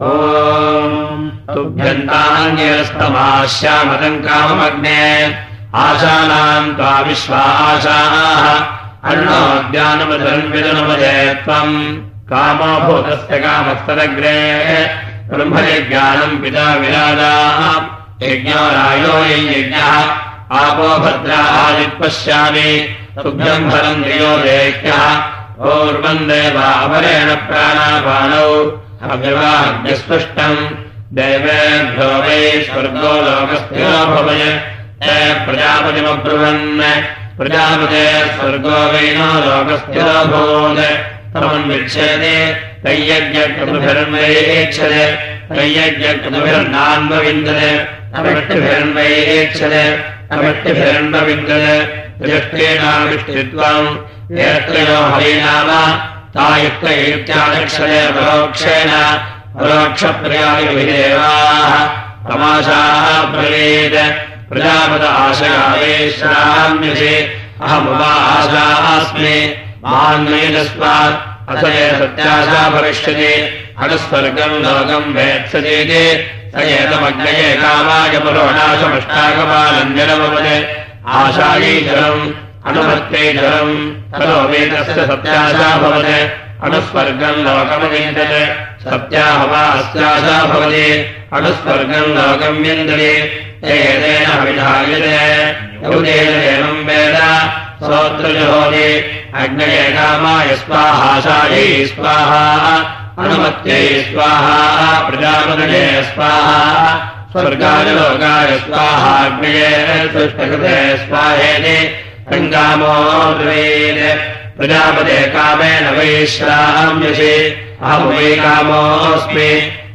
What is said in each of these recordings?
तुभ्यन्तान्यस्तमाश्यामदम् काममग्ने आशानाम् त्वा विश्वाशाः अन्नोद्यानमधन्विदनमदे त्वम् कामो कामस्तदग्रे ब्रह्मयज्ञानम् पिता विराजाः यज्ञो रायो यज्ञः आपो भद्रादिपश्यामि तुभ्यम् फलम् दियो देह्यः पूर्वम् देवापरेण अव्यवाहव्यस्पृष्टम् देवेभ्यो वै स्वर्गो लोकस्थो भवय ते प्रजापतिमब्रुवन् प्रजापते स्वर्गो वैनो लोकस्थो भूत् तमन्विच्छेदे तय्यज्ञकृतुभिर्न्वैक्षते तय्यज्ञकृतुभिर्नान्वविन्दते अवृष्टिभिर्न्वैक्षते अवृष्टिभिर्न्वविन्दते दृष्टेनाविष्टित्वम् यत्रयो हरिनाम तायुक्तैत्यादक्षरे परोक्षेण परोक्षप्रियायुभिदेवाः तमाशाः ब्रवीत् प्रजापद आशयावेश्राम्यसि अहमुपा आशास्मि मान्वयस्मात् अथ ये सत्याशा भविष्यति अनुस्वर्गम् लोकम् वेत्सतीति स एतमग्नये कामाय पुरोणाशमष्टाकपालञ्जनमवदे आशायीजलम् अनुमत्तेजलम् ततो वेदस्य सत्याशा भवति अनुस्वर्गम् लोकमविन्दते। सत्याह वा अस्याशा भवति अनुस्वर्गम् लोकम् विन्दति। एतेन विधायते यौदेन एवम् वेद। स्तोत्रजहोति अग्नये कामाय स्वाहाशायै स्वाहा। अनुमत्यै स्वाहा। प्रजापतये स्वाहा। स्वर्गादिलोकाय स्वाहाग्नये सृष्टकृते स्वाहेति वैश्राम्यसि अहं वै कामोऽस्मि।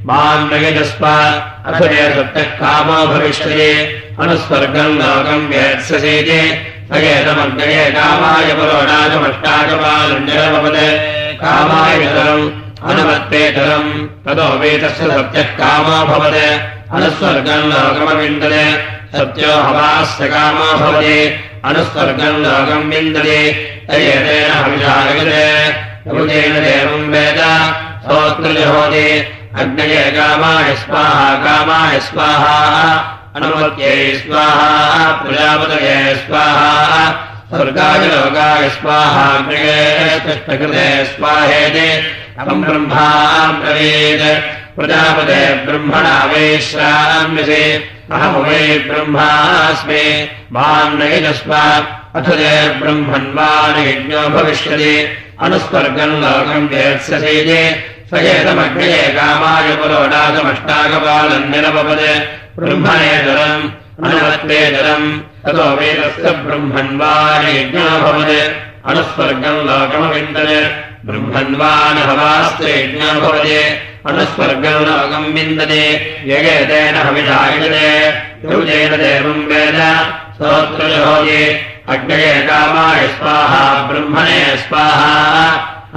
माम् नयजस्व अथ ये सत्यः कामो भविष्यति। अनुस्वर्गम् लोकम् वेत्ससीति स एतमग्नये कामाय पुरोडाचमष्टाकपालञ्जलमपद कामायतरम् अनुमत्तेतरम् ततो वेतस्य सत्यः कामो भवत् अनुस्वर्गम् लोकमविन्दते। सत्यो हवास्य कामो भवति अनुस्वर्गम् लोकम् विन्दति तयेतेन हविषायते प्रभुतेन देवम् वेद स्तोत्रजहोति अग्नये कामाय स्वाहा कामाय स्वाहा अनुमत्यै स्वाहा प्रजापतये स्वाहा स्वर्गाय लोकाय स्वाहाग्नये कृष्णकृते स्वाहेति अहम् ब्रह्मा ब्रवीत्। प्रजापते ब्रह्मणा वैश्राम्यसि अहम् वै ब्रह्मास्मि। माम् नयजस्व अथ ते ब्रह्मन्वान् यज्ञो भविष्यति। अनुस्वर्गम् लोकम् वेत्स्यसीति स एतमग्नये कामाय पुरोडासमष्टाकपालम् निरपपदे ब्रह्मणेतरम् अनुमत्तेतरम् ततो वेदस्य ब्रह्मन्वान् यज्ञो भवत्। अनुस्वर्गम् लोकमविन्दते। ब्रह्मन्वान् हवास्ते यज्ञो भवति अनुस्वर्गम् लोकम् यगेतेन हविषायते युजेन देवम् वेद स्तोत्रजहोति अग्नये कामाय स्वाहा ब्रह्मणे स्वाहा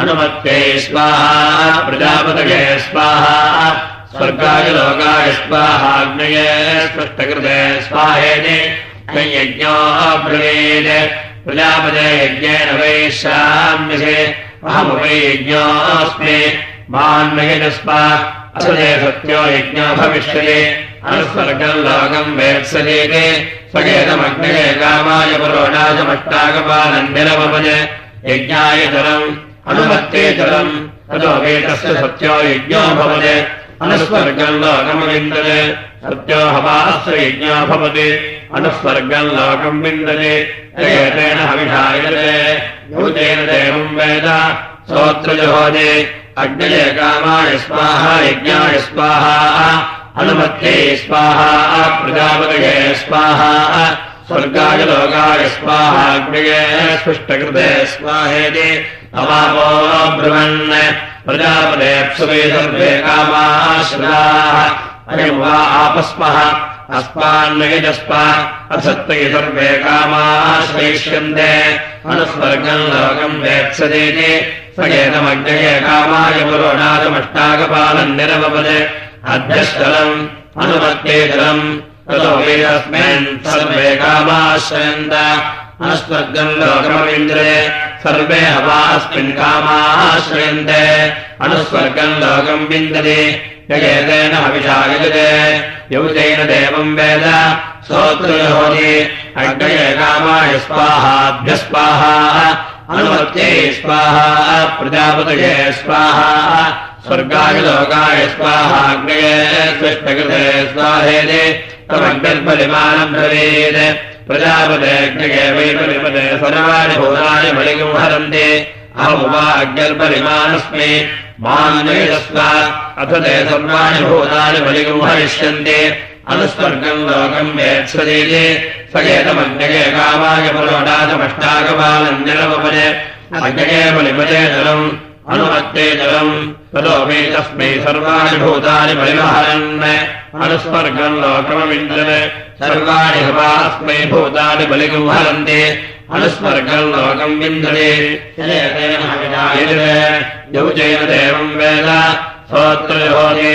अनुमत्यै स्वाहा प्रजापतये स्वाहा स्वर्गाय लोकाय स्वाहाग्नये स्पष्टकृते स्वाहेति यज्ञो ब्रवीत् प्रजापते यज्ञेन वैश्राम्यसे अहमुपै यज्ञोऽस्मि मान्मयजस्व असदे सत्यो यज्ञो भविष्यति। अनुस्वर्गम् लोकम् वेत्सलीति स्वगेतमग्नये कामाय पुरोडाचमष्टाकपालम् निरमपज यज्ञायतरम् अनुमत्तेतरम् ततो वेदस्य सत्यो यज्ञो भवति। अनुस्वर्गम् लोकमविन्दते। सत्यो हवास्य यज्ञो भवति। अनुस्वर्गम् लोकम् विन्दते। एतेन हविषायते। यूतेन देवम् वेद। स्तोत्रजहोदे अग्नये कामाय स्वाहा यज्ञाय स्वाहा अनुमत्यै स्वाहा प्रजापतये स्वाहा स्वर्गाय लोकाय स्वाहाग्नये स्पृष्टकृते स्वाहेति अवापो ब्रुवन् प्रजापतेप्सुवे सर्वे कामाश्रदाः अयम् वा आपस्मः अस्मान्नयजस्व असत्त्वयि सर्वे कामाश्रयिष्यन्ते। अनुस्वर्गम् लोकम् वेत्सदेति पुरोणादमष्टाकपालम् निरवपद। ततो वेदस्मिन् सर्वे कामाश्रयन्त। अनुस्वर्गम् लोकमविन्द्रे सर्वे हवास्मिन् कामाश्रयन्ते। अनुस्वर्गम् लोकम् विन्दते यगेतेन हविषायजते यौतेन देवम् वेद सोऽत्रयोनि अग्नये कामाय स्वाहाभ्यस्वाहा अनुमत्यै स्वाहा प्रजापतये स्वाहा स्वर्गाय लोकाय स्वाहेति तमग्निर्परिमाणम् भवेत् प्रजापतेऽग्नये वै परिपदे सर्वाणि भूतानि बलिगम् हरन्ति। अहमुवा अग्निर्परिमाणस्मि। मान्यस्व अथ ते सर्वाणि भूतानि बलिगम् हरिष्यन्ति अनुस्वर्गम् लोकम् वेत्सदेति सकेतमग्नये कामाय पुरोडाचमष्टाकपालम् जलमपदे अग्नये बलिपदे जलम् अनुमत्ते जलम्। ततो मे तस्मै सर्वाणि भूतानि बलिमहरन् अनुस्वर्गम् लोकमविन्दन् सर्वाणि हवास्मै भूतानि बलिगम् हरन्ति अनुस्वर्गम् लोकम् विन्दने देवम् वेद। सोऽत्रयोनि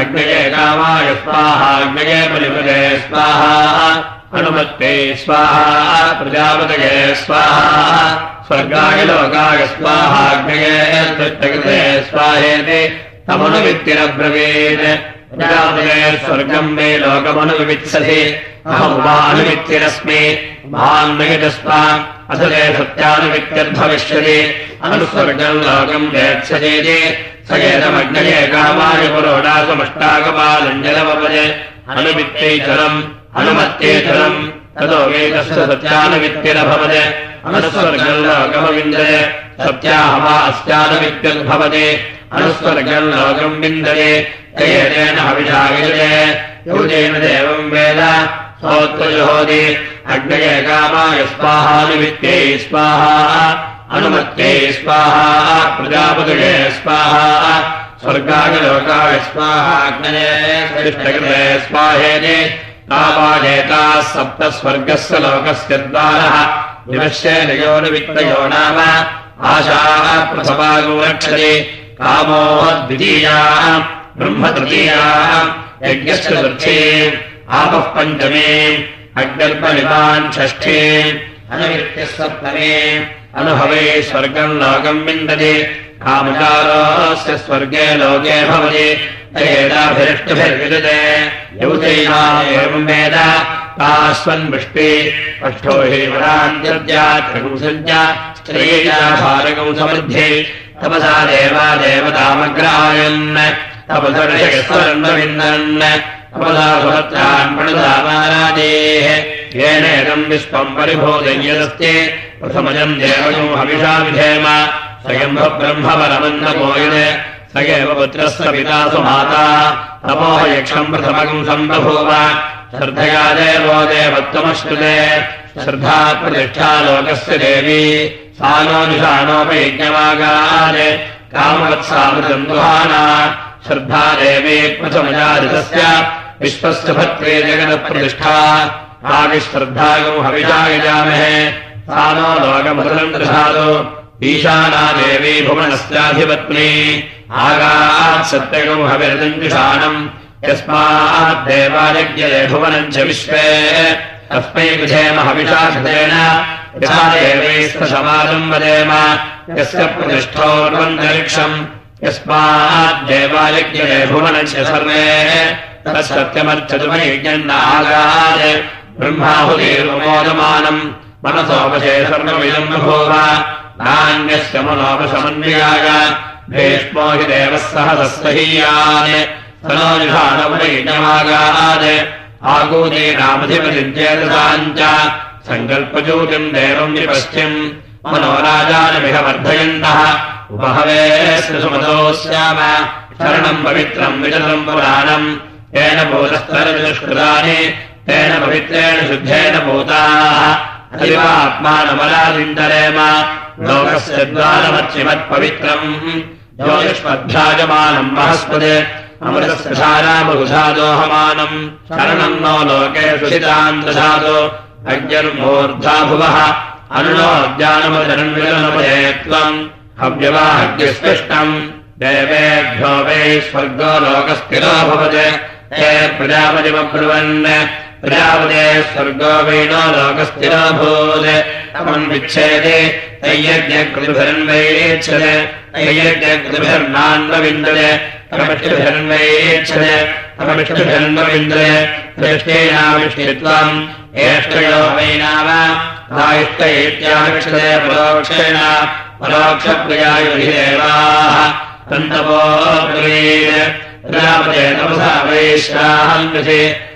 अग्नये कामाय स्वाहा अग्नये बलिपदे स्वाहा अनुमत्ते स्वाहा प्रजापतये स्वाहा स्वर्गाय लोकाय स्वाहाग्नये दृष्टकृते स्वाहेति तमनुवित्तिरब्रवीत्। प्रजापतये स्वर्गम् मे लोकमनुवित्सति अहमुमानुवित्तिरस्मि महान्नयतस्मा अथ ते सत्यानुवित्तिर्भविष्यति अनुस्वर्गम् लोकम् वेत्सजेति स एतमग्नये कामाय पुरोडासमष्टाकपालञ्जलमपजे अनुवित्तैचरम् अनुमत्यैचरम् ततो वेदस्य सत्यानुवित्तिरभवत् अनुस्वर्गम् लोकमविन्दते सत्याहवा अस्यानुवित्तिर्भवति अनुस्वर्गम् लोकम् विन्दते तेन हविषागिरे। यूजेन देवम् वेद सोत्रयोति अग्नये कामाय स्वाहानुवित्त्यै स्वाहा अनुमत्यै स्वाहा प्रजापतये स्वाहा स्वर्गाय लोकाय स्वाहा तावाजेताः सप्त स्वर्गस्य लोकस्य द्वारः विवश्येनयोनिवित्तयो नाम आशाः प्रथमागो रक्षते कामोः द्वितीया ब्रह्मतृतीया चतुर्थी आपः पञ्चमे अग्निर्पलिमान् षष्ठे अनुवित्यः सप्तमे अनुभवे स्वर्गम् लोकम् विन्दति। कामकारोऽस्य स्वर्गे लोके भवति। वेद। तास्वन्वृष्टि अष्टो हि वरान्त्यद्यात्रिपुंसञ्च स्त्रीया भारकौ समृद्धि। तपसा देवा देवतामग्रायन्। तपसर्षस्वरन्विन्दन् तपसा सुभत्रान् प्रणुधामारादेः येनेदम् विश्वम् परिभोजयदस्ति प्रथमजम् देवयो हविषा विधेम। स्वयम्भब्रह्मपरमन्नपोयन् स एव पुत्रस्य पिता सुमाता तपोह यक्षम् प्रथमकम् सम्बभूव श्रद्धया देवो देवत्वमश्नुते श्रद्धा प्रतिष्ठा लोकस्य देवी। सा नोनिषाणोपयज्ञमागान् कामवत्सामृतम् दुहाना श्रद्धा देवी प्रथमजादितस्य विश्वस्य भत्रे जगदप्रतिष्ठा काविश्रद्धागौ हविषा यजामहे सा नो लोकमसलम् दृशादो ईशानादेवी भुवनस्याधिपत्नी आगात्सत्यगौ हविरदञ्जुषाणम् यस्माद्देवायज्ञये भुवनम् च विश्वे। तस्मै विधेम हविषाशतेन यथा वदेम। यस्य प्रतिष्ठोर्वन्तरिक्षम् यस्माद्देवायज्ञये भुवनस्य सर्वे। सर्वमिदम् बभूव नान्यस्य मनोपशमन्वयाय। भीष्मो हि देवः सह तस्सहीयान् सनोनिषाणमुपयज्ञमागात् आगूदीनामधिपतिञ्चेतसाम् च। सङ्कल्पचूतिम् देवम् विपश्चिम्। मनोराजानमिह वर्धयन्तः उपहवे सुमतो स्याम शरणम् पवित्रम् विचलम् पुराणम्। तेन भूतस्तरजुष्कृतानि तेन पवित्रेण शुद्धेन भूताः। अदिवात्मानमलादिन्दरेम लोकस्य द्वारमर्चिमत्पवित्रम् ज्योतिष्मद्भ्राजमानम् महस्पदे अमृतस्य धाराबहुधादोहमानम् शरणम् नो लोके दधातु अज्ञर्मूर्धा भुवः अनुनोद्यानमजन्विलनपदे त्वम् हव्यवाहव्यस्पृष्टम् देवेभ्यो वै स्वर्गो लोकस्थिरो भवत्। हे प्रजापतिमब्रुवन् प्रजापते स्वर्गो वैनो लोकस्थिरो भूत् तमन्विच्छेदे तय्यज्ञकृतिभिरन्वयेच्छते तय्यज्ञकृतिभिर्नान्वविन्दते तमष्टिभिरन्वयेच्छते तमष्टिभिरन्वविन्दते दृष्टेनाविष्टित्वम् एष्टयो वै नाम इष्ट इत्याविक्षते परोक्षेण परोक्षप्रियायुधिदेवाः तन्तपो प्रजापते तपसा वैश्राहन्विषे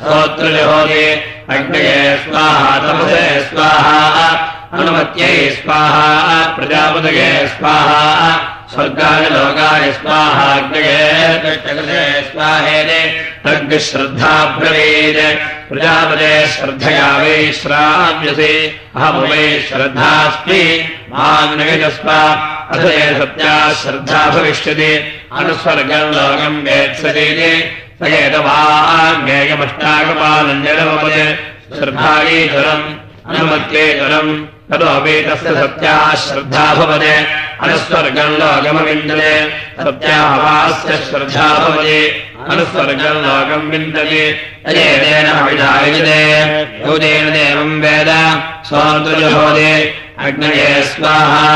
श्रोत्रजहोति अग्नये स्वाहा तपसे स्वाहा अनुमत्यै स्वाहा प्रजापतये स्वाहा स्वर्गाय लोकाय स्वाहाग्नये स्वाहेने तग्श्रद्धा ब्रवीत्। प्रजापते श्रद्धया वै श्राव्यसे अहमु वै श्रद्धास्मि। माग्नयजस्व अथ ये सत्या श्रद्धा भविष्यति अनुस्वर्गम् लोकम् वेत्सति सयेतवाज्ञेयमष्टाकपालञ्जलमपदे श्रद्धायीधरम् अनुमत्येतरम् ततोपि तस्य सत्याः श्रद्धा भवते अनुस्वर्गम् लोकमविन्दते। सत्याहवास्य श्रद्धा भवति अनुस्वर्गम् लोकम् देवम् वेद। स्वान्तुजहोदे अग्नये स्वाहा।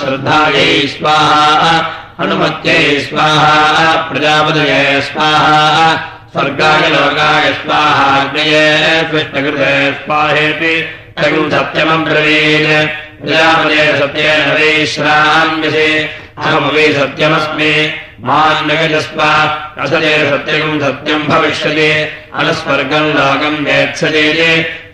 श्रद्धायै स्वाहा अनुमत्यै स्वाहा प्रजापतये स्वाहा स्वर्गाय लोकाय स्वाहाग्नये कृष्णकृते स्वाहेति तगुम् सत्यमम् ब्रवीत्। प्रजापते सत्येन वैश्राम्यसे अहमपि सत्यमस्मि। मान्नगजस्व असते सत्यगम् सत्यम् भविष्यति। अनुस्वर्गम् लोकम् वेत्सते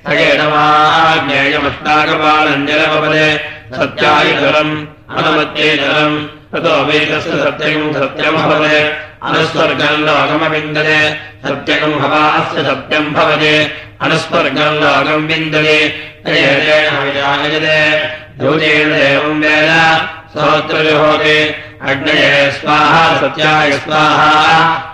सगेणमाज्ञेयमष्टाकपालञ्जलपदे सत्यायुजलम् अनुमत्येजलम् ततो वेदस्य सत्यगम् सत्यम् भवते। अनुस्वर्गम् लोकमविन्दते। सत्यगम् भवास्य सत्यम् भवति। अनुस्वर्गम् लोकम् विन्दते। दूतेन देवम् वेद। स्तोत्रजुहोति अग्नये स्वाहा सत्याय स्वाहा।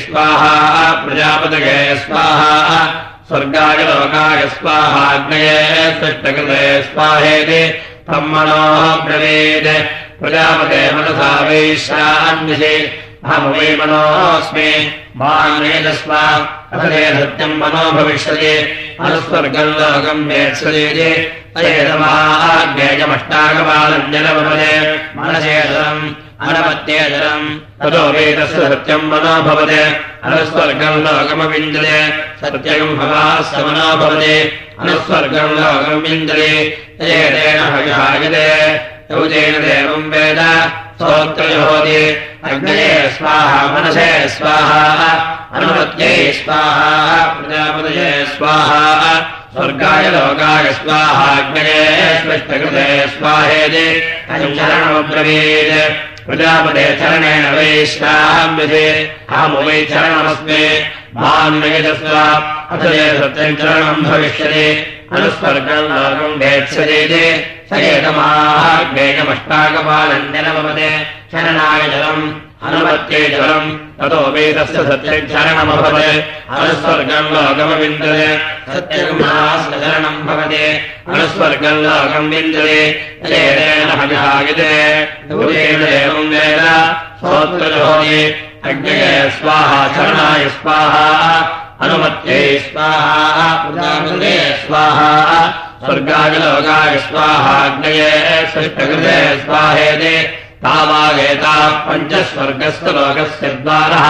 स्वाहा प्रजापतये स्वाहा। स्वर्गाय लोकाय स्वाहाग्नये सृष्टकृते स्वाहेति। ब्रह्मणोः ब्रवीत् प्रजापते मनसा वैश्रान्विषे अहमवै मनोऽस्मि। मान्वेदस्व अथले सत्यम् मनो भविष्यति। अनुस्वर्गम् लोकम् मनसेतरम् अनपत्येतरम्। ततो वेदस्य सत्यम् मनो भवते। अनुस्वर्गम् लोकमविन्दते सत्यगम् भवास्य मनो भवति। अनुस्वर्गम् लोकम् हविहायते यौतेन देवम् वेद स्तोत्रयोति अग्नये स्वाहा मनसे स्वाहा अनुमत्यै स्वाहा प्रजापतये स्वाहा स्वर्गाय लोकाय स्वाहाग्नये स्पष्टकृते स्वाहेति। चरणमब्रवीत् प्रजापते चरणेन वैश्राम्यसे। अहमु वै चरणमस्मि। मान्वयजस्व अथ ये सत्यम् चरणम् भविष्यति अनुस्वर्गम् लोकम् वेत्स्यते स ज्ञेयमष्टाकपालञ्जनमपदे शरणाय जलम् अनुमत्ये जलम् ततो वेदस्य सत्यचरणमभवत् अनुस्वर्गम् लोकमविन्दते सत्यगमाशरणम् भवति। अनुस्वर्गम् लोकम् स्वाहा शरणाय स्वाहा अनुमत्यै स्वाहा स्वाहा स्वर्गाय लोकाय स्वाहाग्नये सृष्टकृते स्वाहेते तावागेताः पञ्चस्वर्गस्य लोकस्य द्वारः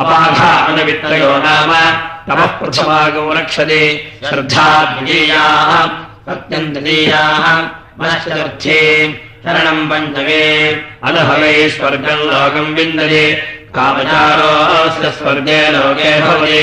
अपाघा अनवित्रयो नाम तमः प्रथमागो रक्षति श्रद्धा द्वितीयाः सत्यम् तृतीयाः मनश्चतुर्थी शरणम् पञ्चमे अनहवै स्वर्गम् लोकम् विन्दति कामचारोऽस्य स्वर्गे लोके भवति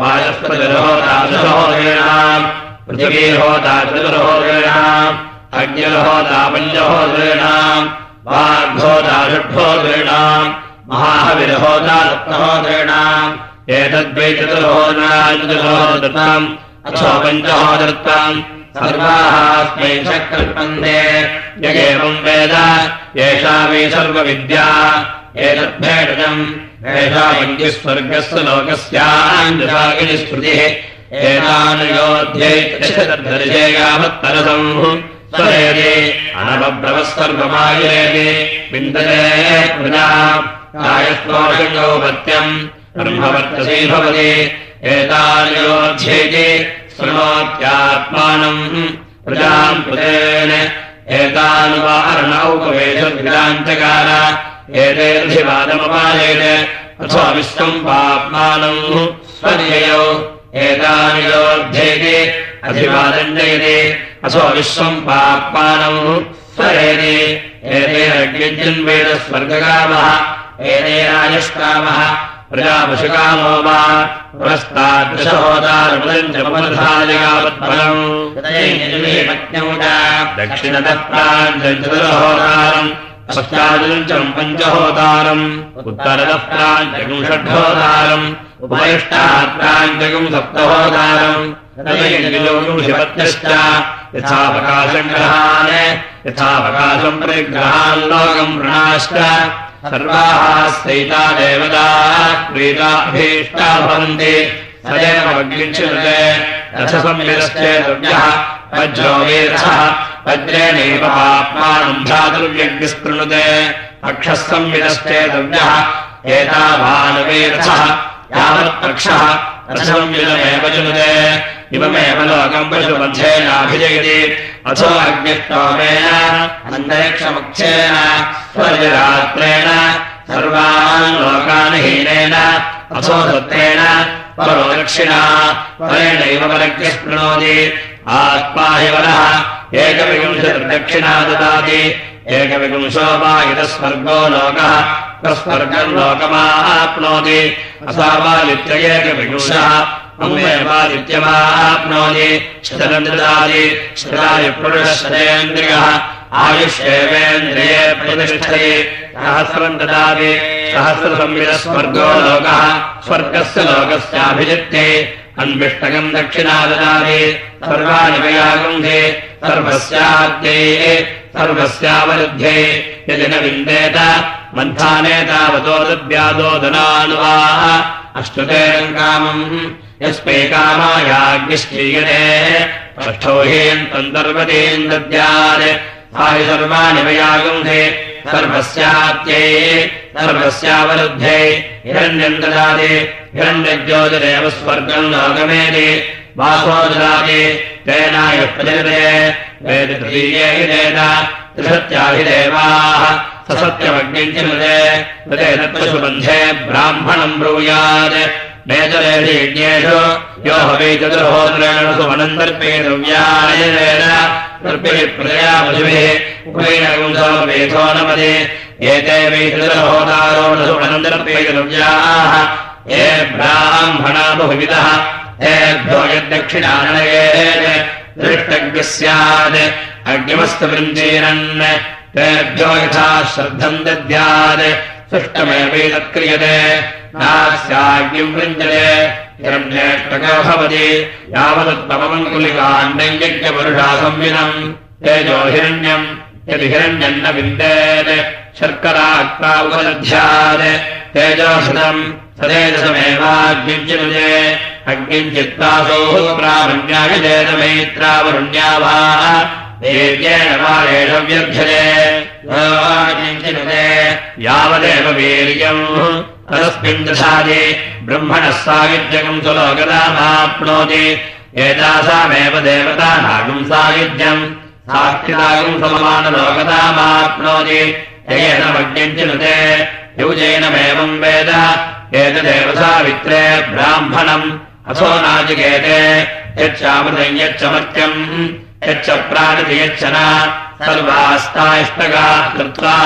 वाचस्पतिर्होदादशहोदॄणाम् पृथिवीर्होदा चतुर्होदॄणाम् अग्निर्होदा पञ्चहोदॄणाम् वाग्होदा षड्होदॄणाम् महाहविर्होदा रत्नहोदॄणाम् एतद्वै चतुर्होदनाञ्चतुर्होदृतम् अथो पञ्चहोदृत्वम् सर्वाः अस्मै कल्पन्ते यगेवम् वेद एषा वै सर्वविद्या एतद्भेटजम् स्वर्गस्य लोकस्याञ्जसागिनि स्मृतिः एतानुयोध्ये यावत्तरसम् स्वरेति अनवब्रवः सर्वमायुरेति विन्दते प्रजा कायस्त्वाशङ्गौपत्यम् ब्रह्मवर्तसी भवति एतानुयोध्येति शृणोत्यात्मानम् प्रजाम् कृतेन एतानुवारणौपवेशविरान्तकार एतेऽधिवादमपायेन अथवा विश्वम् पाप्मानम् स्वर्ययौ एतानि अधिवादम् जयति अथो विश्वम् पाप्मानम् स्वरेति एतेरज्ञन्वेद स्वर्गकामः एतेरायष्कामः प्रजापशुकामो वा पुरस्तादृशहोदारमुदम् च पमधालिकावत्फलम् दक्षिणतः प्राञ्चतुरहोदारम् पश्चादुञ्चम् पञ्चहोदारम्। उत्तरतः प्राञ्चकम् षड्होदारम् उपरिष्टात् प्राञ्चकम् सप्तहोदारम् शिपत्यश्च यथावकाशग्रहान् यथावकाशम् परिग्रहान् लोकम् वृणाश्च। सर्वाः स्थैता देवता अग्निच्यते रथसंविदश्चेतव्यः वज्रो वीरसः वज्रेणैव पाप्मानम् भ्रातुर्यज्ञस्पृणुते अक्षः संविदश्चेतव्यः एतावानवीरसः यावत्पक्षः रथसंविदमेव चुनुते इममेव लोकम् पशुमध्येनाभिजयति अथो अग्निष्टोमेन अन्तरिक्षमुख्येन स्वर्यरात्रेण सर्वान् लोकान् हीनेन अथो सत्रेण परो दक्षिणा परेणैव परज्ञः शृणोति आत्मा हि वरः एकविंशतिर्दक्षिणा ददाति एकविपुंशो वा इतः स्वर्गो लोकः तस्वर्गम् लोकमाप्नोति असावादित्ययेकविपुंशः अम्बेवादित्यमाप्नोति शतम् ददाति शतायुपुरुषशतेन्द्रियः आयुष्येवेन्द्रिये प्रतिष्ठति। सहस्रम् ददाति। सहस्रसंविदस्वर्गो लोकः स्वर्गस्य लोकस्याभिजित्ये अन्विष्टकम् दक्षिणा ददाति सर्वाणि वयागुन्धे सर्वस्याद्यै सर्वस्यावरुध्ये यदि न विन्देत मन्थाने तावतोदव्यादोदनानुवाः अष्टुतेन कामम् यस्मै कामायाग्निश्चीयते पष्ठो हीयन्तम् दर्वतीम् दद्यात् साहि सर्वाणि वयागुन्धे सर्वस्यात्यै सर्वस्यावरुद्धे हिरण्यम् ददाति हिरण्यज्योतिरेव स्वर्गम् लोकमेति वासो ददाति तेनायः प्रजते वेद तृतीये हि देत त्रिसत्याभिदेवाः तदेतत्पशुबन्धे ब्राह्मणम् ब्रूयात् वेदलेषु यो हवै चतुर्होद्रेण सुमनन्तर्पेतव्यायेन तर्पिः प्रजया पशुभिः उपैनगुंसो नमति एते वै चतुर्होदारो न सुमनन्तर्पेतव्याः ये ब्राह्मणा बहुविदः हेभ्यो यद्दक्षिणानयेन दृष्टज्ञः स्यात् अग्निमस्तु वृञ्जीरन्। तेभ्यो यथा श्रद्धम् दद्यात्। सृष्टमेवैतत्क्रियते नास्याग्निम् वृञ्जते हिरण्येष्टको भवति तेजो हिरण्यम्। यदि हिरण्यम् न विन्देत् शर्कराक्ता उपलध्यात् तेजोहृतम्। सदेजसमेवाग्निञ्चिनुजे अग्निञ्चित्तासोः प्रामण्याविदेतमैत्रावरुण्या वा देव्येण वारेण व्यर्थ्यते यावदेव वीर्यम् तदस्मिन् दधाति। ब्रह्मणः सायुज्यकम् सुलोकतामाप्नोति एतासामेव देवतानागम् सायुज्यम्। साक्षितागम् सममानलोकतामाप्नोति येन मग्निम् चिनुते युजेनमेवम् वेद। एतदेव सावित्रे ब्राह्मणम्। अथो नाजिकेते। यच्चामृतम् यच्च मत्यम् यच्च प्राणति यच्च न सर्वास्ता इष्टगा कृत्वा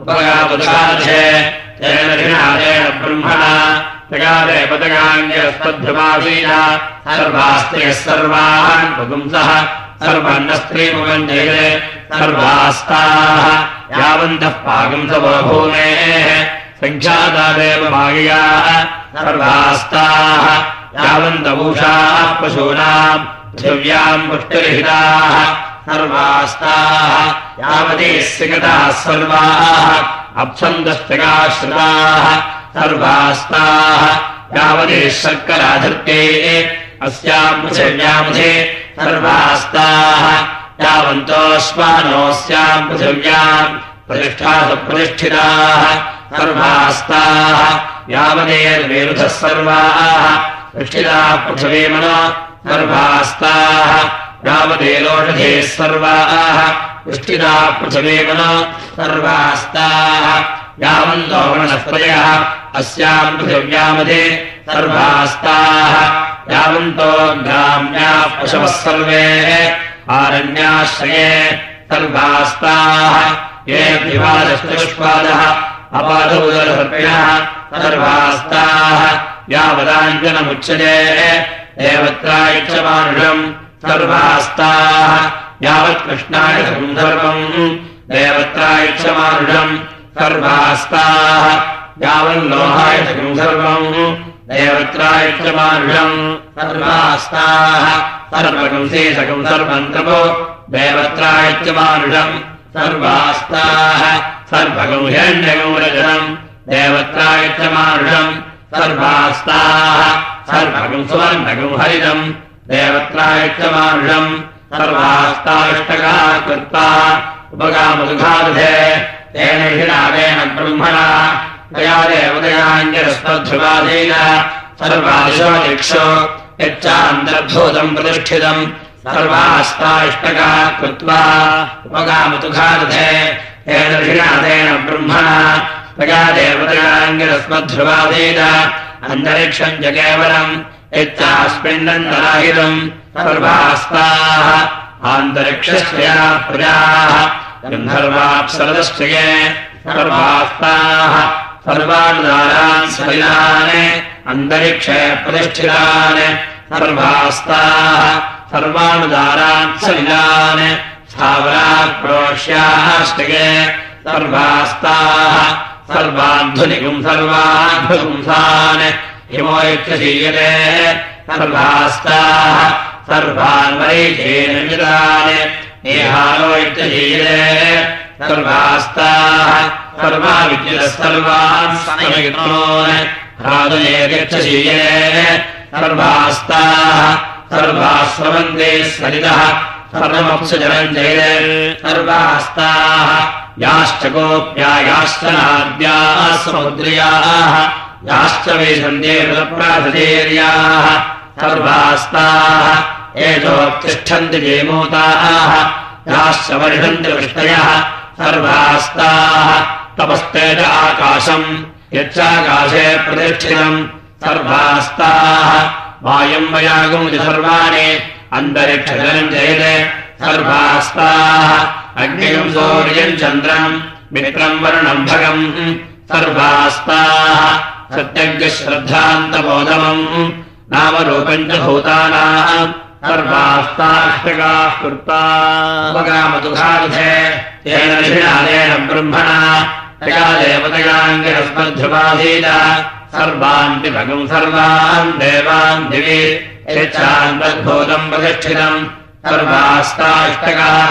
उपगापदगाधे तेन ऋणादेन ब्रह्मणा। प्रगादे पदगाङ्ग्यस्पद्भ्रमासीन सर्वास्त्रियः सर्वान् पुपुंसः सर्वन्नस्त्रीमुखम् सर्वास्ताः। यावन्तः पागुंसवो भूमेः सङ्ख्यातादेव भागयाः। सर्वास्ताः। पशूनाम्। पृथिव्याम् सर्वास्ताः। सिकताः सर्वाः। अप्सन्दस्तिकाश्रिताः सर्वास्ताः यावतीः शर्कराधृत्ये अस्याम् पृथिव्यामुधे सर्वास्ताः यावन्तोऽस्मानोऽस्याम् पृथिव्याम् प्रतिष्ठासु प्रतिष्ठिताः सर्वास्ताः यावदेर्विरुधः सर्वाः प्रतिष्ठिताः पृथिवीमनो सर्वास्ताः यावदेलोषधेः सर्वाः प्रतिष्ठिताः पृथिवीमनो सर्वास्ताः। यावन्तो वनस्पतयः अस्याम् पृथिव्यामधे सर्वास्ताः। यावन्तो ग्राम्याः पशवः सर्वे आरण्याश्रये सर्वास्ताः। ये दिवादश्चुष्पादः अपादोदरसर्पिणः सर्वास्ताः। यावदाञ्जनमुच्यते देवत्रायुक्षमानुषम् सर्वास्ताः यावत्कृष्णाय सन्दर्भम् देवत्रायुक्षमानुषम् सर्वास्ताः। यावल्लोहाय सर्वम् देवत्रायुक्षमानुषम् सर्वास्ताः। सर्वकंसेशकम् सर्वम् त्रपो देवत्रायुक्षमानुषम् सर्वास्ताः। सर्वगम् हिरण्यगम् रजनम् देवत्रायुक्षमानुषम् सर्वास्ताः। सर्वगम् सुवर्णगम् हरितम् देवत्रायुक्षमानुषम् सर्वास्ताष्टका कृत्वा उपगामदुघादधे तेन ब्रह्मणा तया देवदयाञ्जरस्मध्रुवादेन सर्वादिशो दिक्षो यच्चान्तर्भूतम् प्रतिष्ठितम् सर्वास्ताष्टका कृत्वा उपगामतुघादधे तेन हिरादेन ब्रह्मणा तया देवदयाञ्जरस्मध्रुवादेन अन्तरिक्षम् च केवलम् यच्चास्मिन्नन्तराहितम् सर्वास्ताः आन्तरिक्षस्य प्रजाः गन्धर्वाप्सरदश्चये सर्वास्ताः सर्वानुदारान् सलिलान्, अन्तरिक्षे प्रतिष्ठितान्, सर्वास्ताः सर्वानुदारान् सलिलान् सर्वास्ताः सर्वाध्वपुंसान् हिमो सर्वास्ताः सर्वान् वैशेन विदान् नेहारो युक्तशीयते सर्वास्ताः सर्वा विद्युतः सर्वान् समयितोन् राजनेर्यक्षशीयते सर्वास्ताः सर्वाः सलितः सर्वमप्सजनम् जयते सर्वास्ताः याश्च गोप्या याश्च नाद्याः समुद्र्याः याश्च वेशन्ते प्राधतेर्याः सर्वास्ताः एतोत्तिष्ठन्ति जेमूताः याश्च वर्षन्ति वृष्टयः सर्वास्ताः तपस्ते च आकाशम् यच्चाकाशे प्रतिष्ठितम् सर्वास्ताः। वायम् वयागुमिति सर्वाणि अन्तरिक्षजनम् जयते सर्वास्ताः। अग्नियम् सौर्यम् चन्द्रम् मित्रम् वर्णम् भगम् सर्वास्ताः। सत्यज्ञश्रद्धान्तबोधमम् नामरूपम् च भूतानाम् सर्वास्ताष्टकाः कृतामतुघाधे तेन ऋषिणादेन ब्रह्मणा तया देवतयाङ्गिरस्मध्रुवाधीन सर्वान् विभगम् सर्वान् देवान् दिवि प्रतिष्ठितम्।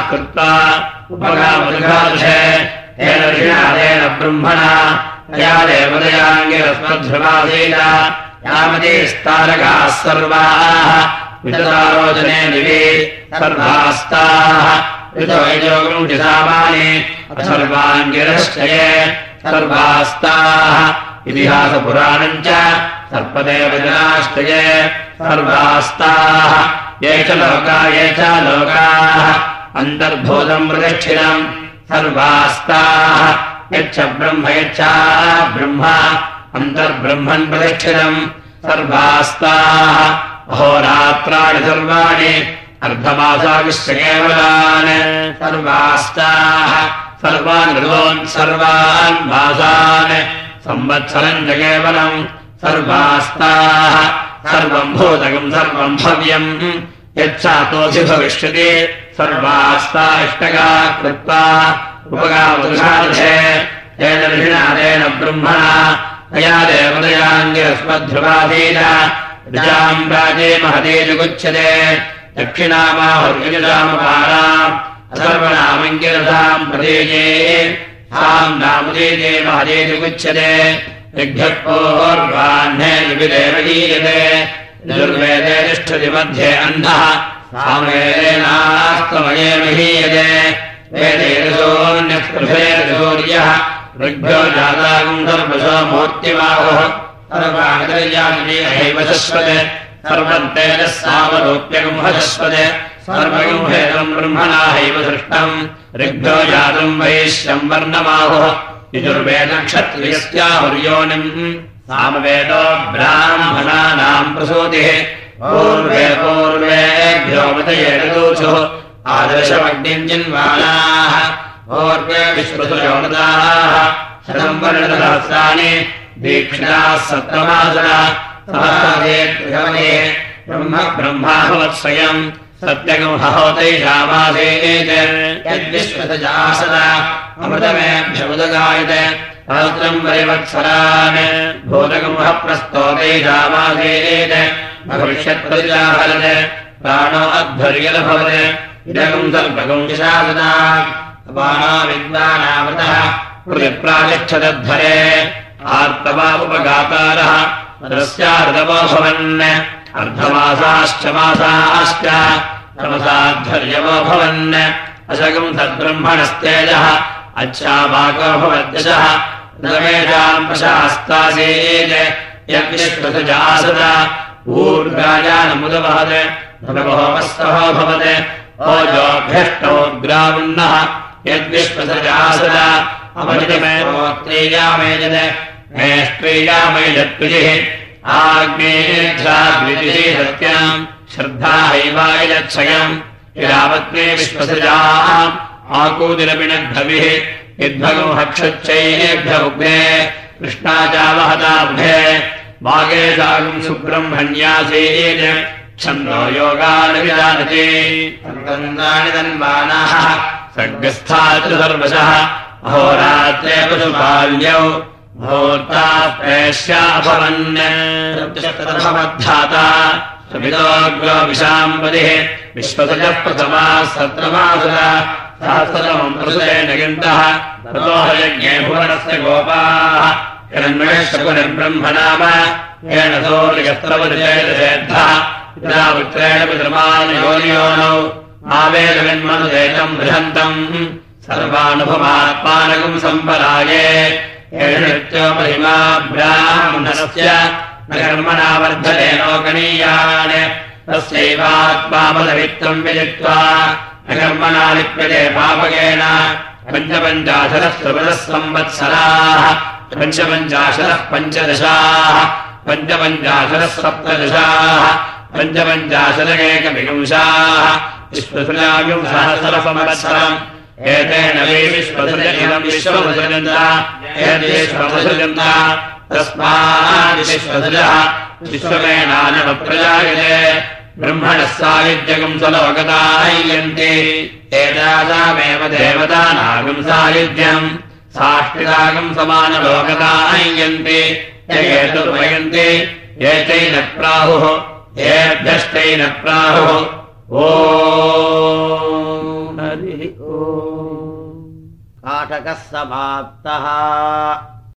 कृत्वा। तेन ब्रह्मणा तया यावतीस्तारकाः सर्वाः। दिवि सर्वास्ताः। सर्वाङ्गिरश्चये सर्वास्ताः। इतिहासपुराणम् च सर्पदेवजनाश्चये सर्वास्ताः। ये च लोका ये च लोकाः। अन्तर्भूतम् प्रतिष्ठितम् सर्वास्ताः। यच्च ब्रह्म यच्छा ब्रह्म अन्तर्ब्रह्मन् प्रतिष्ठितम् सर्वास्ताः अहोरात्राणि सर्वाणि। अर्धमासाविश्च केवलान् सर्वास्ताः। सर्वान् ऋतोन् सर्वान् मासान् संवत्सरम् च केवलम्। सर्वास्ताः। सर्वम् भूतकम् सर्वम् भव्यम्। यच्छातोऽसि भविष्यति। सर्वास्ता इष्टका कृत्वा। ब्रह्मणा अया देवदयाङ्गस्मध्रुवादीन रजाम् राजे महते जुगुच्छते। दक्षिणामाहुर्यजामपारा असर्वनामङ्गिरसाम् प्रदेये साम् नामुदेजे महते जुगुच्छते। यज्ञपूर्वाह्ने युगिदेव गीयते दुर्वेदे तिष्ठति मध्ये अन्नः सामवेदेनास्तमये विहीयते। वेदेरसोऽन्यस्पृभेरसूर्यः सर्वम् तेजः सामरूप्यगुम्भशश्वते सर्वगुम्भेदम् ब्रह्मणाहैव सृष्टम्। ऋग्भ्यो जातम् वैश्यम् वर्णमाहुः। यजुर्वेदक्षत्रियस्याहुर्योनिम् सामवेदो ब्राह्मणानाम् प्रसूतिः। पूर्वे पूर्वेभ्योमतयेषुः आदर्शमग्निम् चिन्वानाः पूर्वे विश्वसुयोनदाः शतम् वर्णसहस्राणि दीक्षिणाः सप्तमासना ब्रह्म भूतगुंहः प्रस्तोतैषामासेत् भविष्यत्प्रतिजाहरत् प्राणो अध्वर्यलभवत् इदगम् विशासदा अपाना विद्वानामृतः प्रतिप्रातिष्ठदध्वरे आर्तवामुपगातारः रस्यार्दवो भवन् अर्धमासाश्च मासाश्च तमसाध्वर्यवो भवन् अशगम् सद्ब्रह्मणस्तेजः अच्छावाको भवद्यशः नमेषाम् प्रशास्तासीत् यज्ञश्वसजासद ऊर्गायानमुदवहत् नवहोमस्तहो भवत् ओजोभ्यष्टोग्रावृन्नः यद्विश्वसजासद अमृतमेत्रेयामेजत् मेष्ट्रेयामयजत्विजिः आग्नेयद्विजिः सत्याम्। श्रद्धा हैवायजक्षयम् यावत्ने विश्वसजाम् आकूदिरपिणग्धविः यद्भगो हक्षच्चैभ्य उग्ने कृष्णाचावहताब्धे वागे सागम् सुब्रह्मण्यासेन छन्दो योगानुविदानते। तन्दानि तन्वानाः सर्गस्था च सर्वशः अहोरात्रे पशुपाल्यौ मुहूर्ताः प्रेष्याभवन् भवद्धाता सुमितोग्रो विशाम्बदिः विश्वसजः प्रथमा भुवनस्य गोपाः। पिता पुत्रेण पितृमान् योनियोनौ आवेदविन्मनुदेशम् बृहन्तम्। सर्वानुभवात्मानकम् सम्पराये नित्यो महिमा ब्राह्मणस्य न कर्मणा वर्धते लोकनीयान्। तस्यैवात्मापदवित्तम् विजित्वा न कर्मणा लिप्यते पापकेन। पञ्चपञ्चाशतः सुपदः संवत्सराः। पञ्चपञ्चाशतः पञ्चदशाः। पञ्चपञ्चाशतः सप्तदशाः। पञ्चपञ्चाशदकेकविंशाः एतेन वै विश्वसृज इदम् विश्वसृजन्त एतेष्वसृजन्त तस्माद्विश्वसृजः विश्वमेनानवप्रजायते ब्रह्मणः सायुज्यगम् सलोकतायन्ति एतासामेव देवतानागम् सायुज्यम्। साष्टिरागम् समानलोकतायन्ति येतुर्वयन्ति एतैन प्राहुः। येभ्यष्टैन प्राहुः। ओ हरिः ओ काटकः समाप्तः